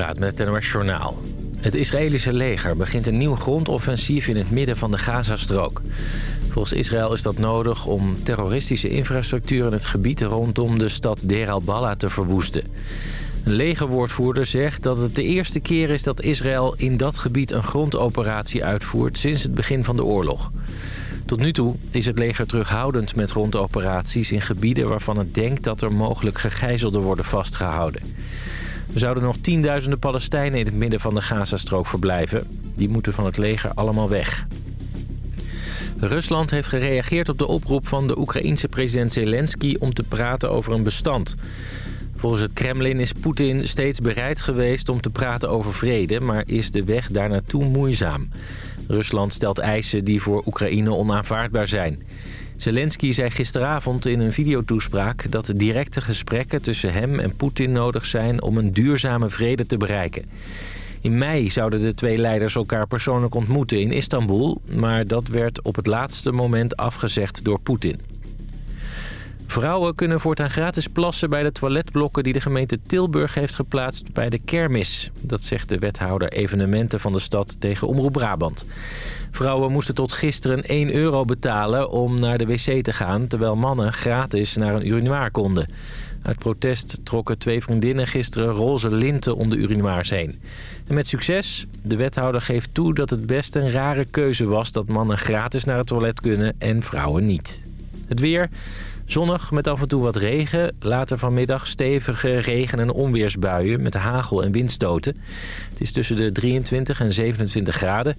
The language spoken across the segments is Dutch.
Praat met het NOS. Het Israëlische leger begint een nieuw grondoffensief in het midden van de Gazastrook. Volgens Israël is dat nodig om terroristische infrastructuur in het gebied rondom de stad Deir al-Bala te verwoesten. Een legerwoordvoerder zegt dat het de eerste keer is dat Israël in dat gebied een grondoperatie uitvoert sinds het begin van de oorlog. Tot nu toe is het leger terughoudend met grondoperaties in gebieden waarvan het denkt dat er mogelijk gegijzelden worden vastgehouden. Er zouden nog tienduizenden Palestijnen in het midden van de Gazastrook verblijven. Die moeten van het leger allemaal weg. Rusland heeft gereageerd op de oproep van de Oekraïense president Zelensky om te praten over een bestand. Volgens het Kremlin is Poetin steeds bereid geweest om te praten over vrede... maar is de weg daar naartoe moeizaam. Rusland stelt eisen die voor Oekraïne onaanvaardbaar zijn. Zelensky zei gisteravond in een videotoespraak dat directe gesprekken tussen hem en Poetin nodig zijn om een duurzame vrede te bereiken. In mei zouden de twee leiders elkaar persoonlijk ontmoeten in Istanbul, maar dat werd op het laatste moment afgezegd door Poetin. Vrouwen kunnen voortaan gratis plassen bij de toiletblokken die de gemeente Tilburg heeft geplaatst bij de kermis. Dat zegt de wethouder evenementen van de stad tegen Omroep Brabant. Vrouwen moesten tot gisteren 1 euro betalen om naar de wc te gaan... terwijl mannen gratis naar een urinoir konden. Uit protest trokken twee vriendinnen gisteren roze linten om de urinoirs heen. En met succes. De wethouder geeft toe dat het best een rare keuze was... dat mannen gratis naar het toilet kunnen en vrouwen niet. Het weer... Zonnig met af en toe wat regen. Later vanmiddag stevige regen- en onweersbuien met hagel en windstoten. Het is tussen de 23 en 27 graden.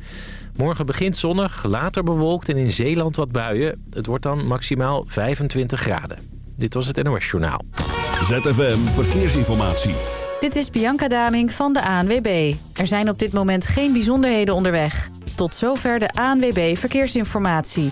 Morgen begint zonnig, later bewolkt en in Zeeland wat buien. Het wordt dan maximaal 25 graden. Dit was het NOS Journaal. ZFM Verkeersinformatie. Dit is Bianca Daming van de ANWB. Er zijn op dit moment geen bijzonderheden onderweg. Tot zover de ANWB Verkeersinformatie.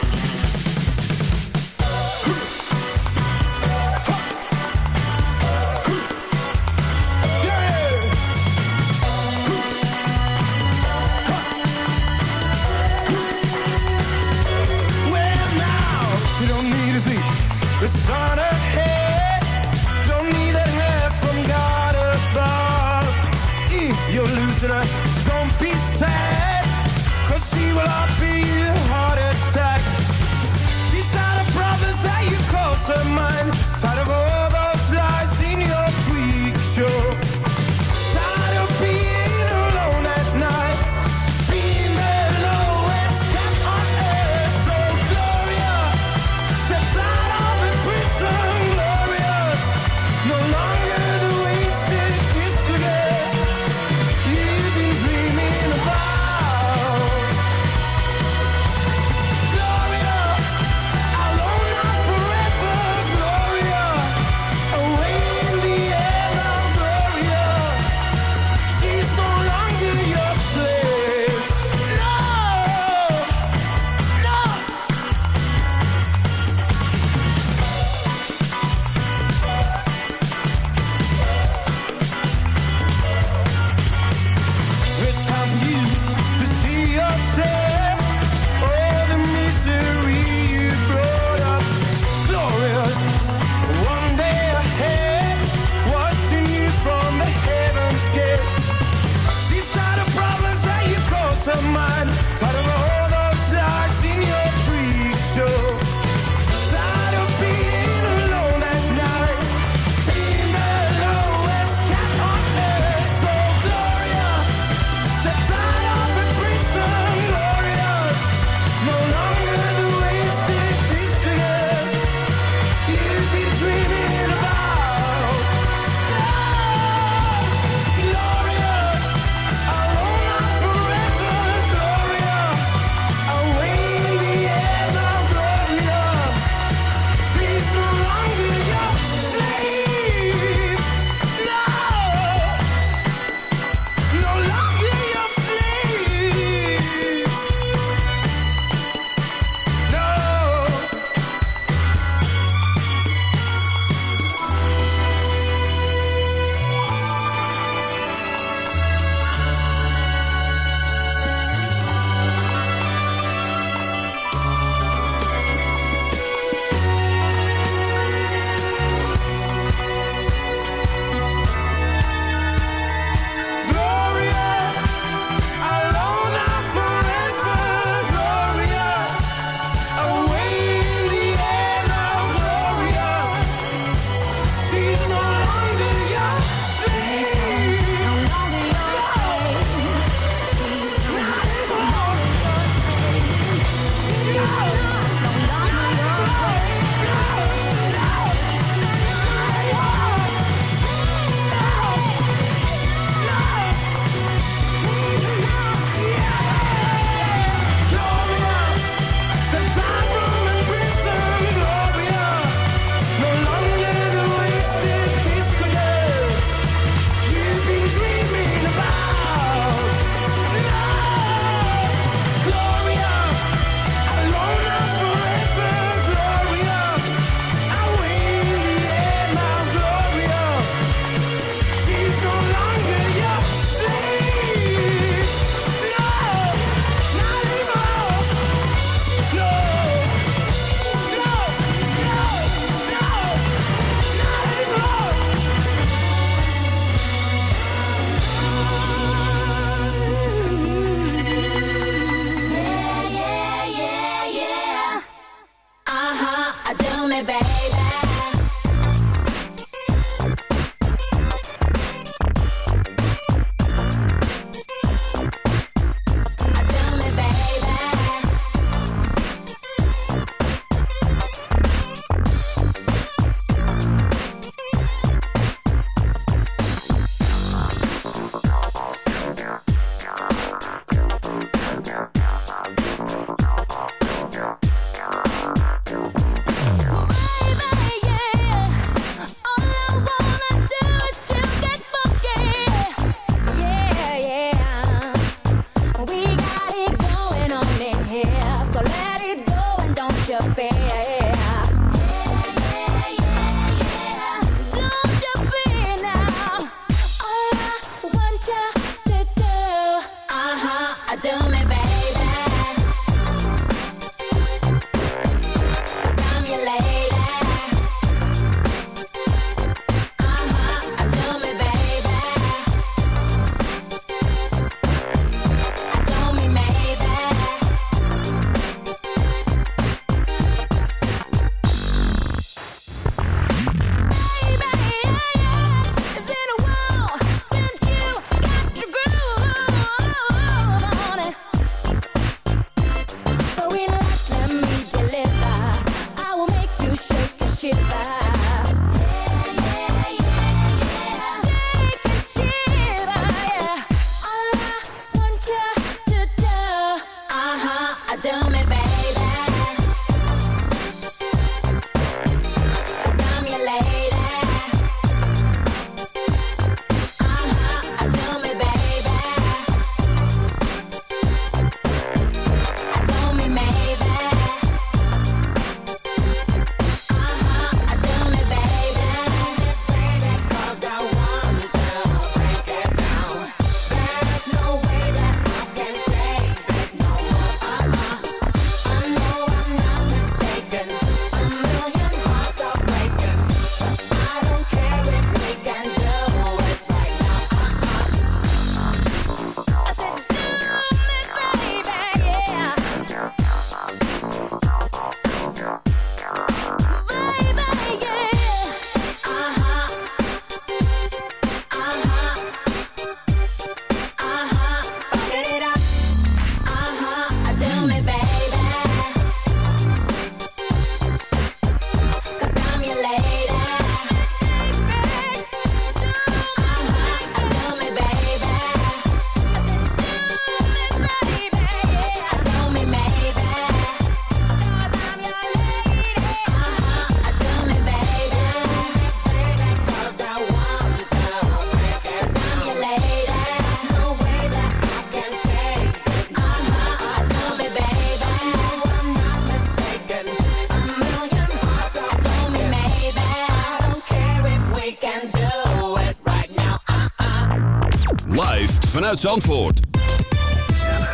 Zandvoort.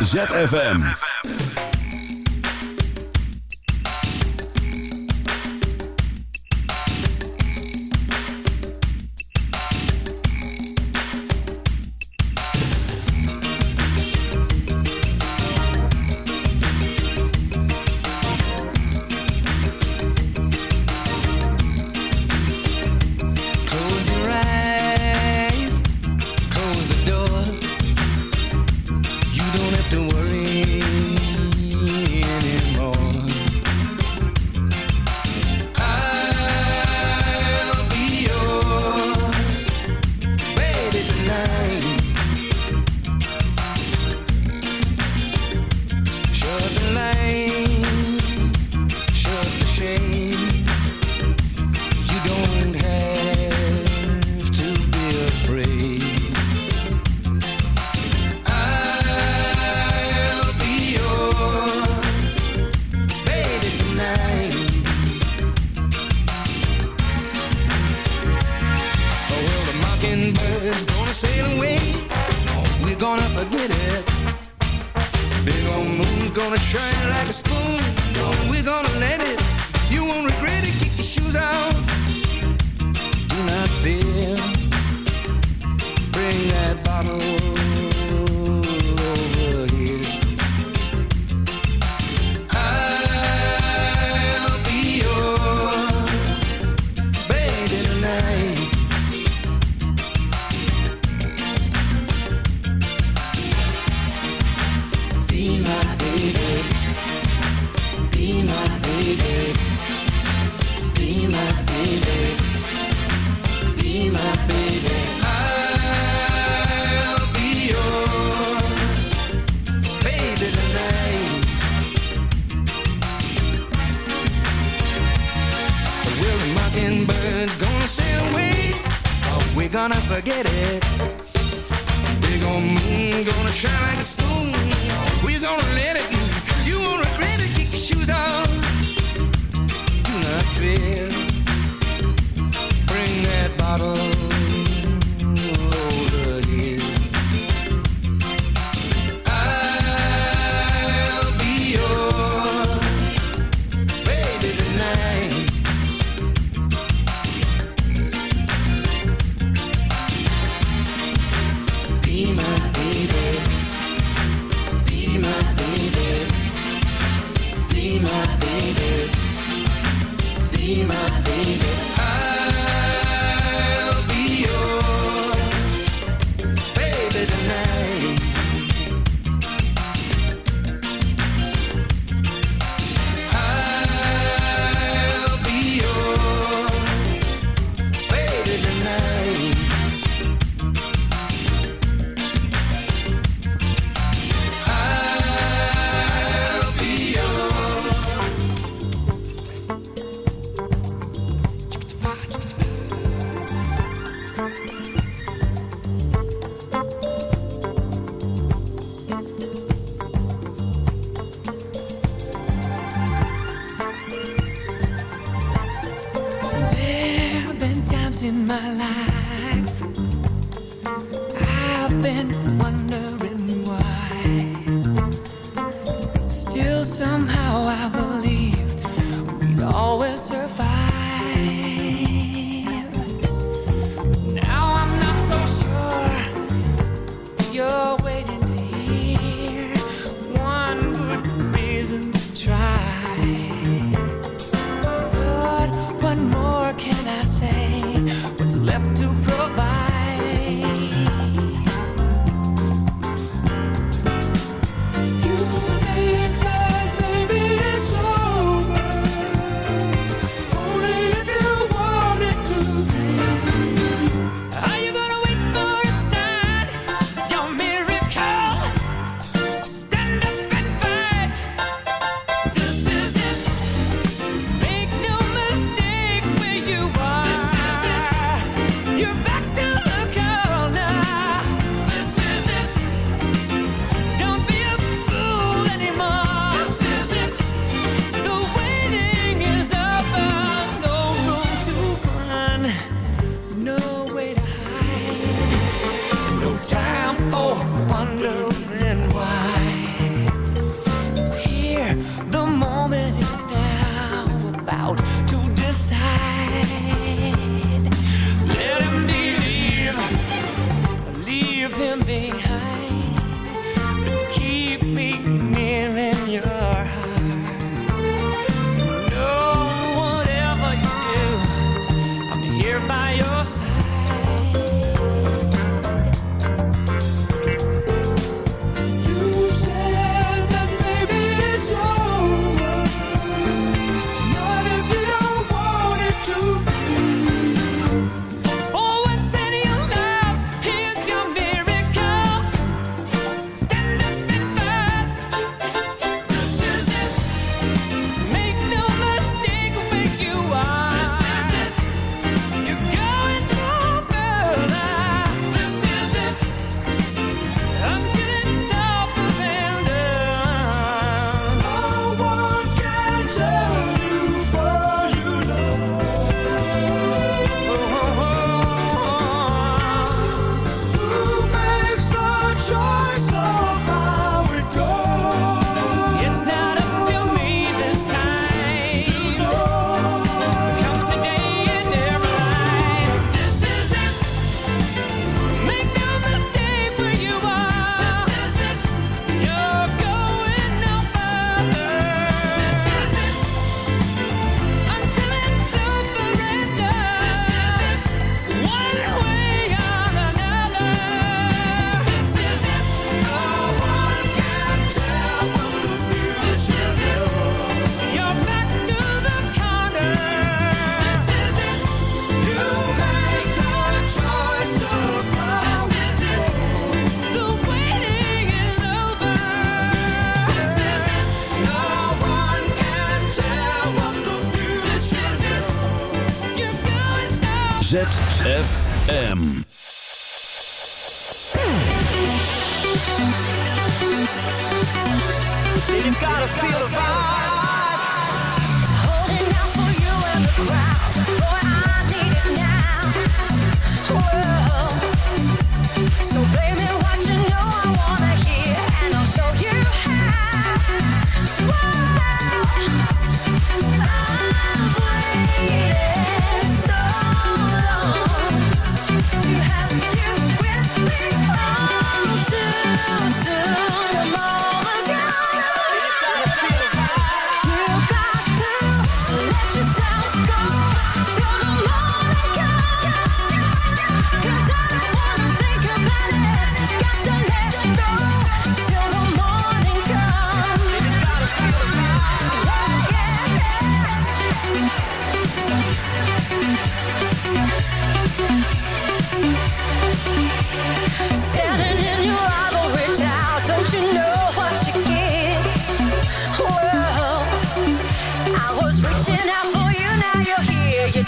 ZFM.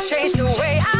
change the way I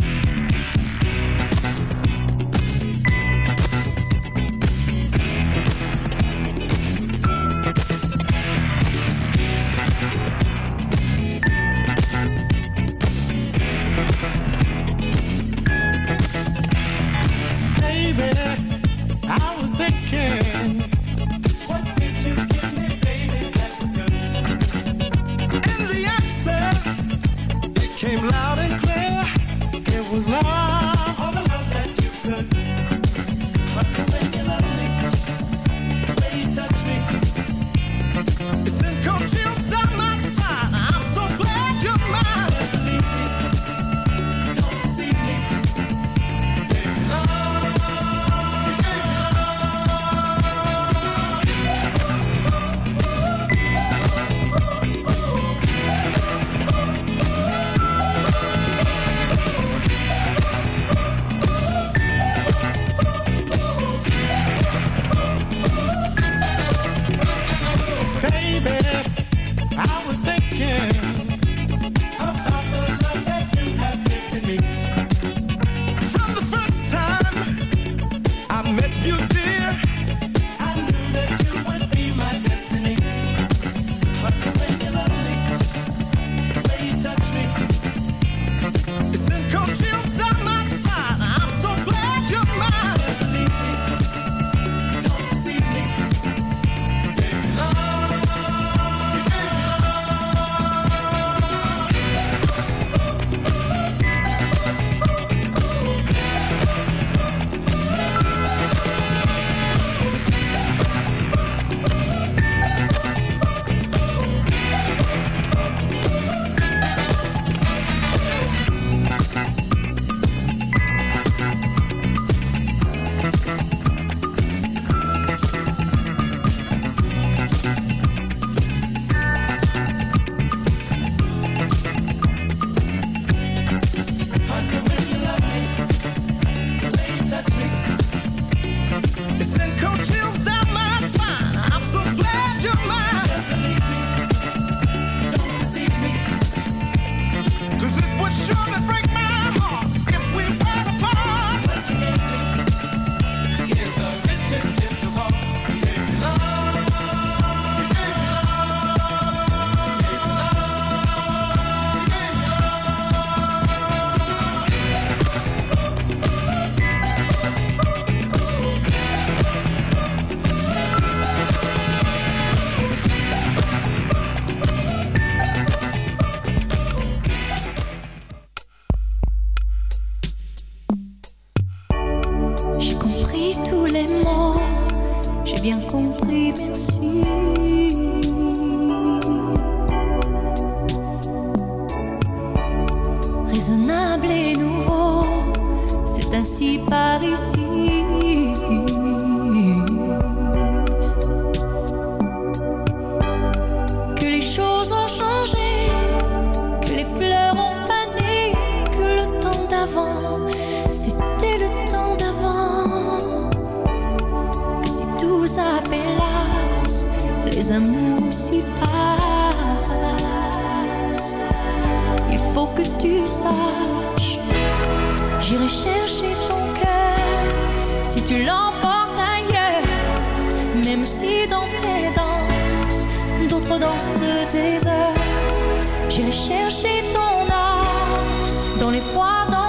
dans les froids, dans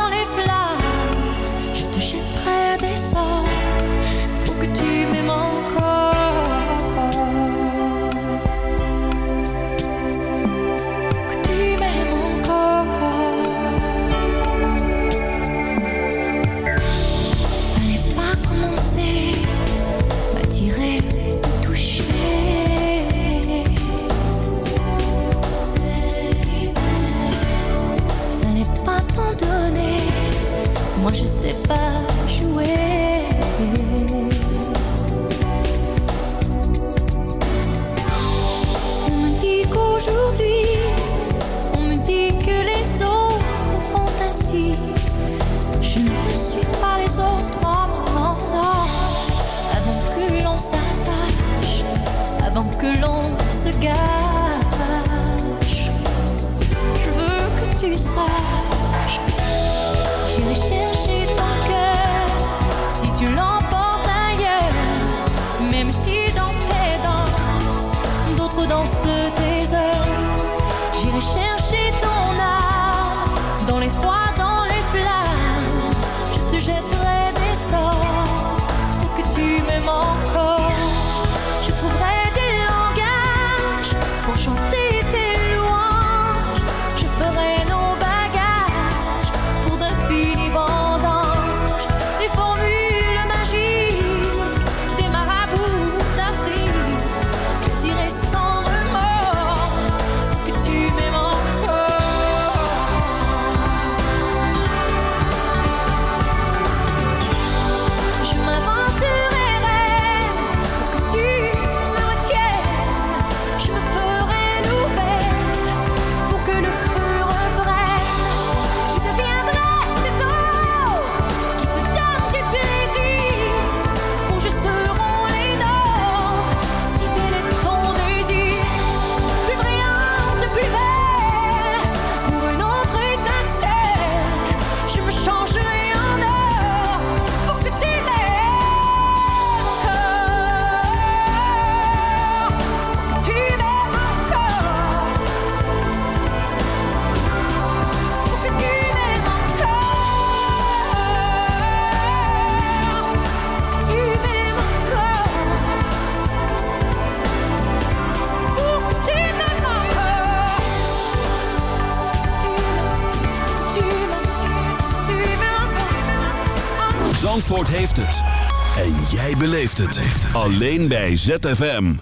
Alleen bij ZFM.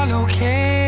All okay.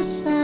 the sun.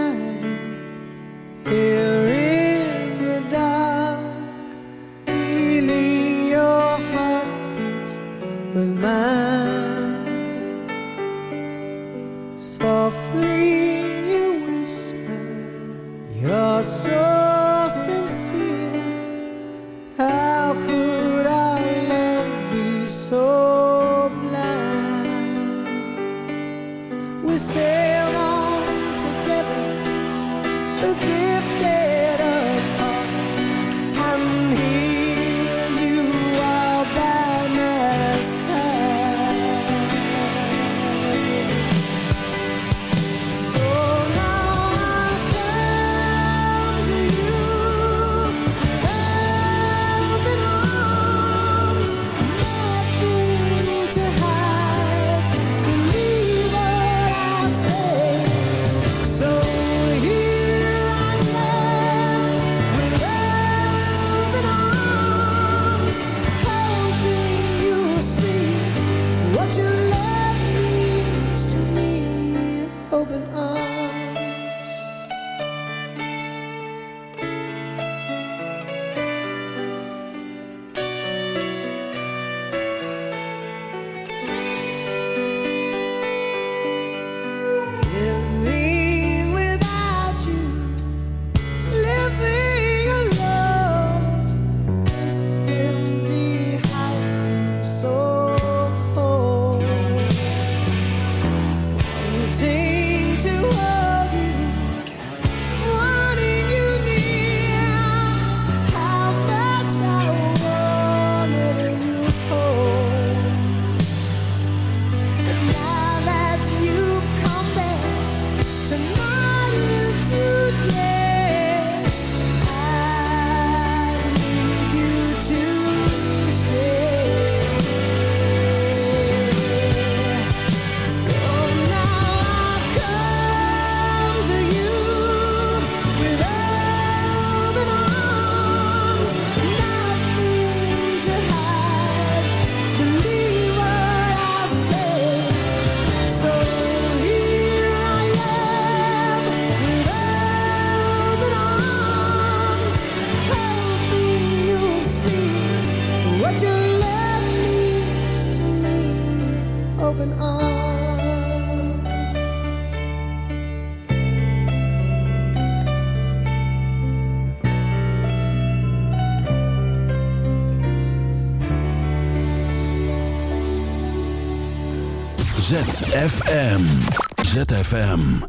ZFM. ZFM.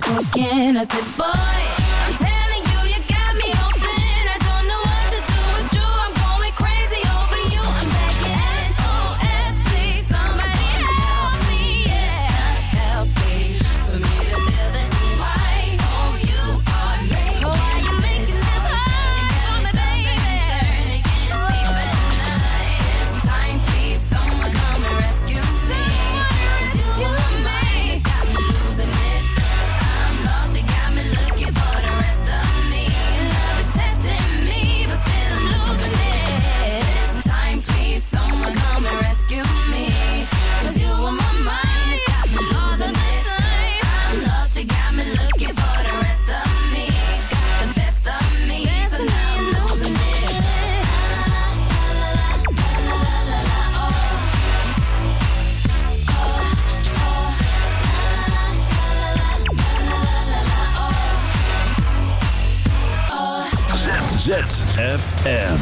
wasn't. I said, boy. ZFM.